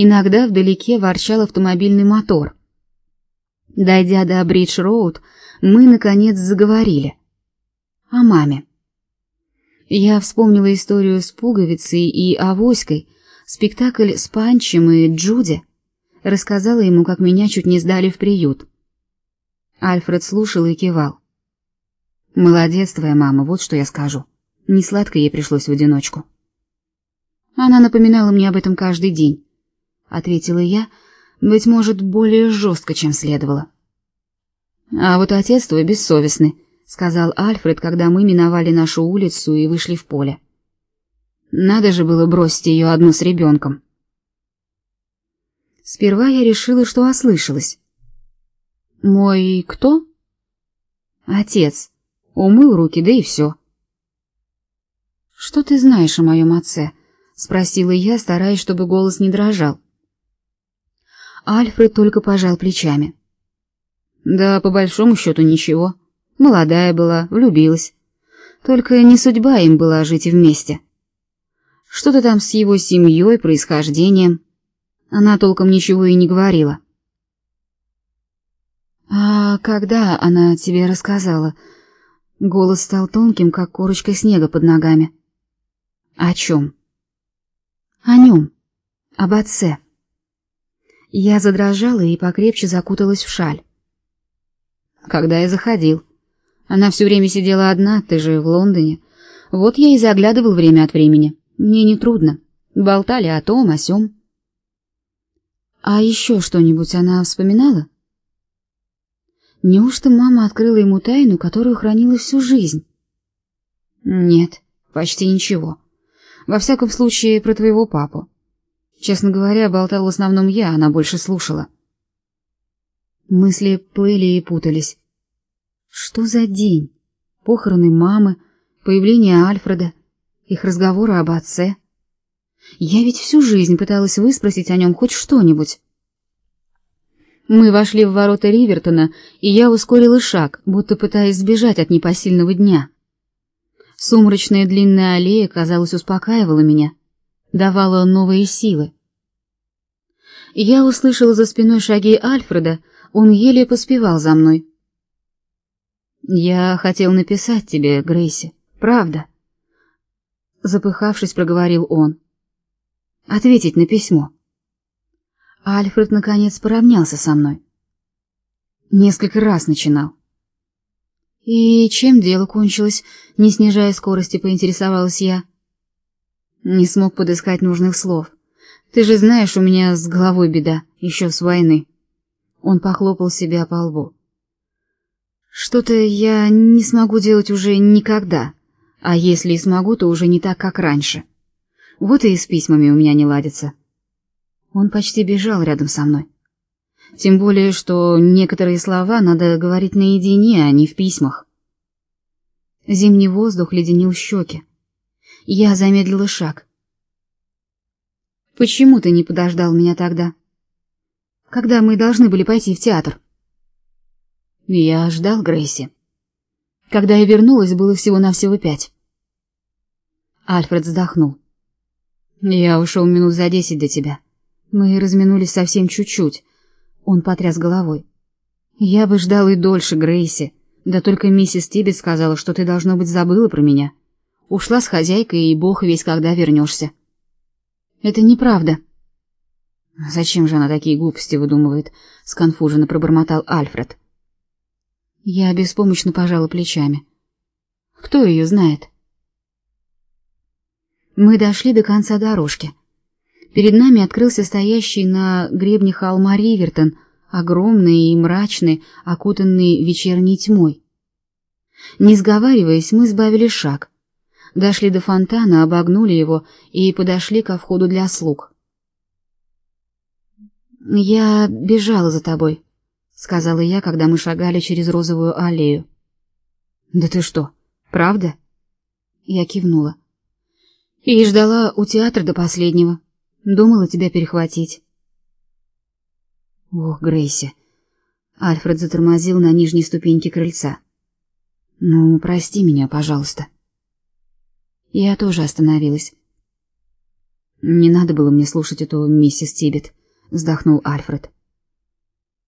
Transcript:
Иногда вдалеке ворчал автомобильный мотор. Дойдя до Бридж-роуд, мы, наконец, заговорили. О маме. Я вспомнила историю с пуговицей и авоськой, спектакль с Панчем и Джуди. Рассказала ему, как меня чуть не сдали в приют. Альфред слушал и кивал. «Молодец твоя мама, вот что я скажу. Не сладко ей пришлось в одиночку». Она напоминала мне об этом каждый день, ответила я, быть может, более жестко, чем следовало. А вот отец твой бессовестный, сказал Альфред, когда мы миновали нашу улицу и вышли в поле. Надо же было бросить ее одну с ребенком. Сперва я решила, что ослышалась. Мой кто? Отец. Умыл руки, да и все. Что ты знаешь о моем отце? спросила я, стараясь, чтобы голос не дрожал. Альфред только пожал плечами. Да, по большому счету ничего. Молодая была, влюбилась. Только не судьба им была жить вместе. Что-то там с его семьей, происхождением. Она толком ничего и не говорила. А когда она тебе рассказала? Голос стал тонким, как корочка снега под ногами. О чем? О нем. Об отце. Я задрожала и покрепче закуталась в шаль. Когда я заходил. Она все время сидела одна, ты же в Лондоне. Вот я и заглядывал время от времени. Мне не трудно. Болтали о том, о сём. А еще что-нибудь она вспоминала? Неужто мама открыла ему тайну, которую хранила всю жизнь? Нет, почти ничего. Во всяком случае, про твоего папу. Честно говоря, болтал в основном я, она больше слушала. Мысли плыли и путались. Что за день? Похороны мамы, появление Альфреда, их разговоры об отце. Я ведь всю жизнь пыталась выспросить о нем хоть что-нибудь. Мы вошли в ворота Ривертона, и я ускорила шаг, будто пытаясь сбежать от непосильного дня. Сумрачная длинная аллея, казалось, успокаивала меня, давала новые силы. Я услышала за спиной шаги Альфреда, он еле поспевал за мной. Я хотел написать тебе, Грейси, правда. Запыхавшись, проговорил он. Ответить на письмо. Альфред наконец поравнялся со мной. Несколько раз начинал. И чем дело кончилось? Не снижая скорости, поинтересовалась я. Не смог подыскать нужных слов. Ты же знаешь, у меня с головой беда, еще с войны. Он похлопал себя по лбу. Что-то я не смогу делать уже никогда, а если и смогу, то уже не так, как раньше. Вот и с письмами у меня не ладится. Он почти бежал рядом со мной. Тем более, что некоторые слова надо говорить наедине, а не в письмах. Зимний воздух леденил щеки. Я замедлила шаг. Почему ты не подождал меня тогда? Когда мы должны были пойти в театр? Я ждал Грейси. Когда я вернулась, было всего-навсего пять. Альфред вздохнул. Я ушел минут за десять до тебя. Мы разминулись совсем чуть-чуть. Он потряс головой. Я бы ждал и дольше, Грейси. Да только миссис Тибет сказала, что ты должно быть забыла про меня. Ушла с хозяйкой, и бог весь когда вернешься. Это неправда. Зачем же она такие глупости выдумывает? сконфуженно пробормотал Альфред. Я беспомощно пожала плечами. Кто ее знает? Мы дошли до конца дорожки. Перед нами открылся стоящий на гребне холма Ривертон, огромный и мрачный, окутанный вечерней тьмой. Не сговариваясь, мы сбавили шаг. Дошли до фонтана, обогнули его и подошли ко входу для слуг. «Я бежала за тобой», сказала я, когда мы шагали через розовую аллею. Да ты что, правда? Я кивнула. И ждала у театра до последнего. Думала тебя перехватить. Ох, Грейси. Альфред затормозил на нижней ступеньке крыльца. Ну, прости меня, пожалуйста. Я тоже остановилась. Не надо было мне слушать эту миссис Тибет, вздохнул Альфред.